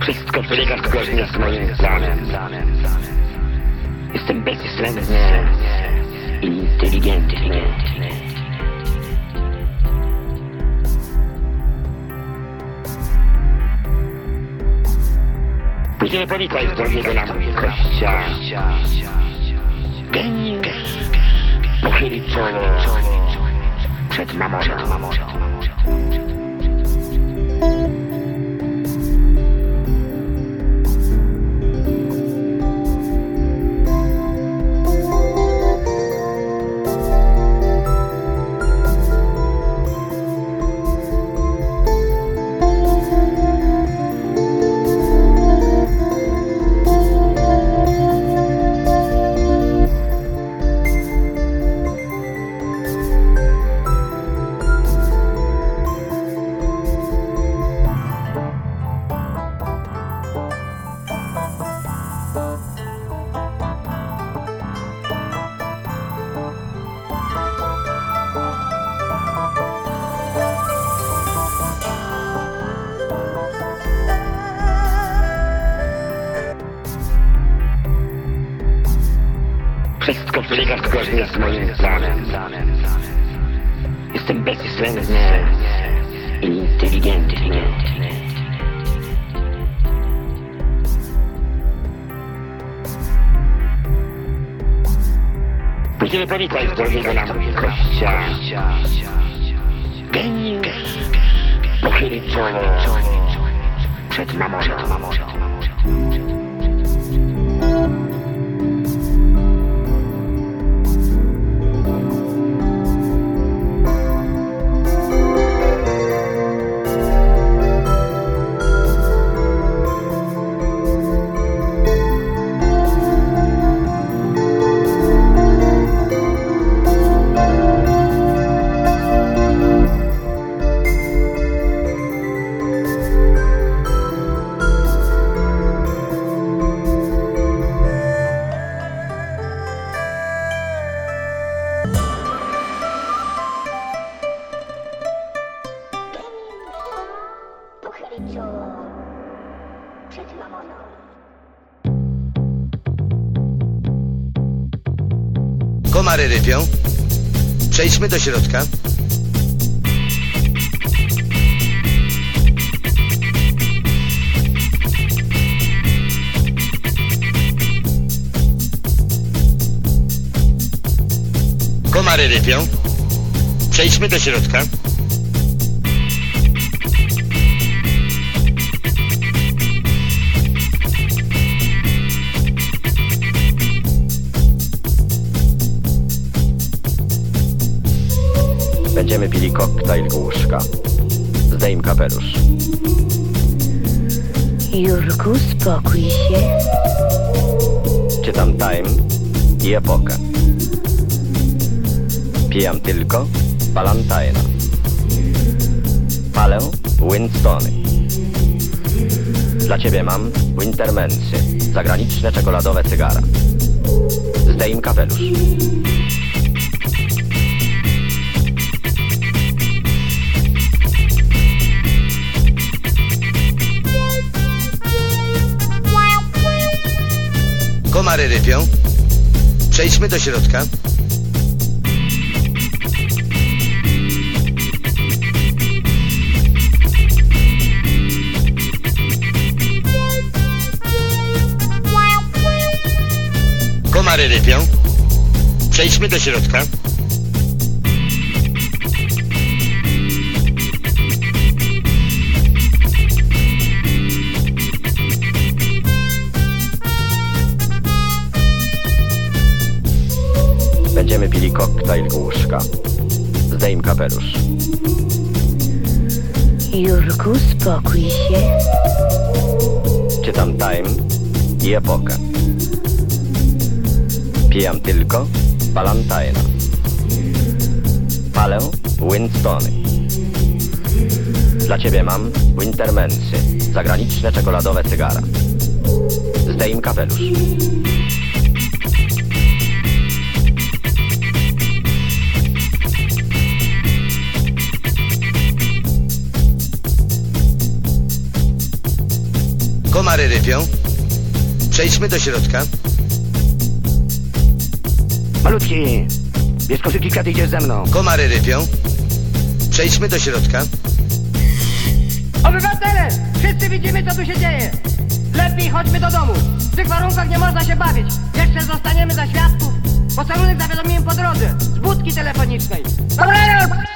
Wszystko przebiega zgodnie z moim planem. Jestem bezwzględnie inteligentny. Po Mikołaj z drogiego nam kościa. Geniusz pochyli czoło przed mamoną. Wszystko przebiega zgodnie z moim planem. Jestem bezwzględnie inteligentny. Pójdziemy po Mikołaj z drogiego nam kościa. Geniusz pochyli czoło przed mamoną. Komary rypią. Przejdźmy do środka. Komary rypią. Przejdźmy do środka. Będziemy pili koktajl łóżka. Zdejm kapelusz. Jurku, spokój się. Czytam Time i Epokę. Pijam tylko Palantina. Palę Winstony. Dla ciebie mam Wintermensy, zagraniczne czekoladowe cygara. Zdejm kapelusz. Komary rypią. Przejdźmy do środka. Komary rypią. Przejdźmy do środka. Pili koktajl łóżka. Zdejm kapelusz. Jurku, spokój się. Czytam Time i Epokę. Pijam tylko Palantina. Palę Winstony. Dla ciebie mam Wintermensy, zagraniczne czekoladowe cygara. Zdejm kapelusz. Komary rypią. Przejdźmy do środka. Malutki, bierz koszyki kwiaty, idziesz ze mną. Komary rypią. Przejdźmy do środka. Obywatele! Wszyscy widzimy, co tu się dzieje! Lepiej chodźmy do domu. W tych warunkach nie można się bawić. Jeszcze zostaniemy za świadków. Pocałunek zawiadomiłem po drodze. Z budki telefonicznej. Dobranoc!